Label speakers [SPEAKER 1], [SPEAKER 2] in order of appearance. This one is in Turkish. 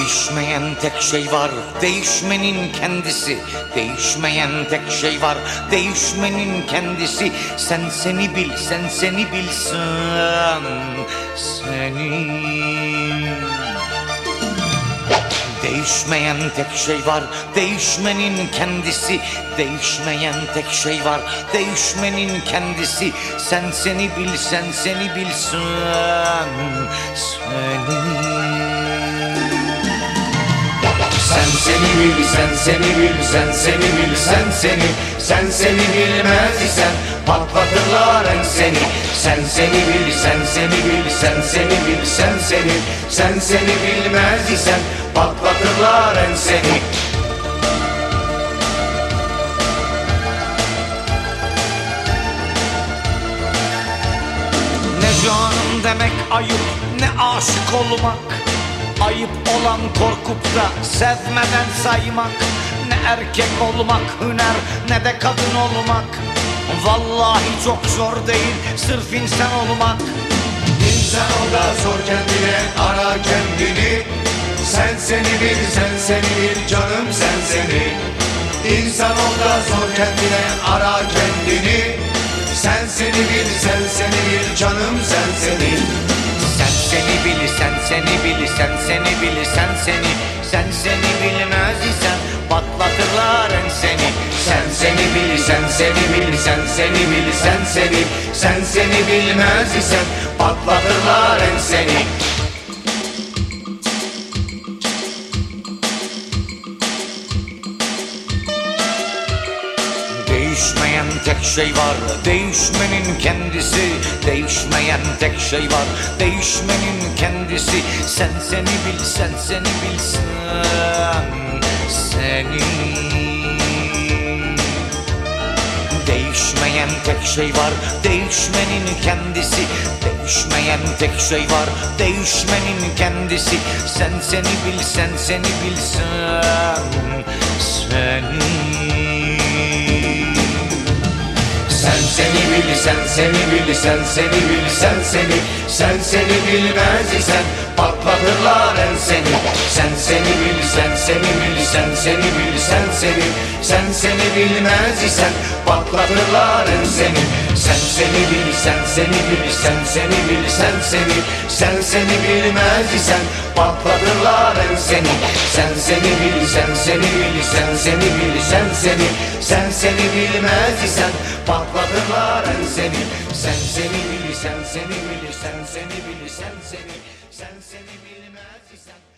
[SPEAKER 1] Değişmeyen tek şey var Değişmenin kendisi. Değişmeyen tek şey var Değişmenin kendisi. Sen seni bil Sen seni bilsen Seni. Değişmeyen tek şey var Değişmenin kendisi. Değişmeyen tek şey var Değişmenin kendisi. Sen seni bil Sen seni bilsen seni
[SPEAKER 2] bil, sen seni bil, sen seni bil, sen seni. Sen seni bilmez isen patlatırlar en seni. Sen seni bil, sen seni bil, sen seni bil, sen seni. Sen seni bilmez isen patlatırlar en seni.
[SPEAKER 1] Ne canım demek ayıp ne aşık olmak Ayıp olan korkup da sevmeden saymak. Ne erkek olmak hüner ne de kadın olmak. Vallahi çok zor değil sırf insan olmak.
[SPEAKER 2] İnsan o da zor kendine ara kendini. Sen seni bil sen seni bil canım sen seni. İnsan o da zor kendine ara kendini. Sen seni bil sen seni bil canım sen seni.
[SPEAKER 1] Sen seni bil sen seni bil sen seni bil sen seni. Sen seni bilmez isen patlatırlar en seni.
[SPEAKER 2] Sen seni bil sen seni bil sen seni bil sen seni. Sen seni bilmez isen patlatırlar en seni
[SPEAKER 1] Değişmeyen tek şey var Değişmenin kendisi. Değişmeyen tek şey var Değişmenin kendisi. Sen seni bil sen seni bilsen Seni. Değişmeyen tek şey var Değişmenin kendisi. Değişmeyen tek şey var Değişmenin kendisi. Sen seni bil sen seni bilsen
[SPEAKER 2] Sen bil sen seni bil sen seni bil sen seni. Sen seni bilmez isen patlatırlar en seni. Sen seni bil sen seni bil sen seni bil sen seni. Sen seni bilmez isen patlatırlar en seni Sen seni bil sen seni bil sen seni bil sen seni Sen seni bilmez isen patlatırlar en seni. Sen seni bil sen seni bil sen seni bil sen seni Sen seni bilmez isen patlatırlar en seni. Sen seni bil sen seni bil sen seni bil sen seni Sen seni bilmez isen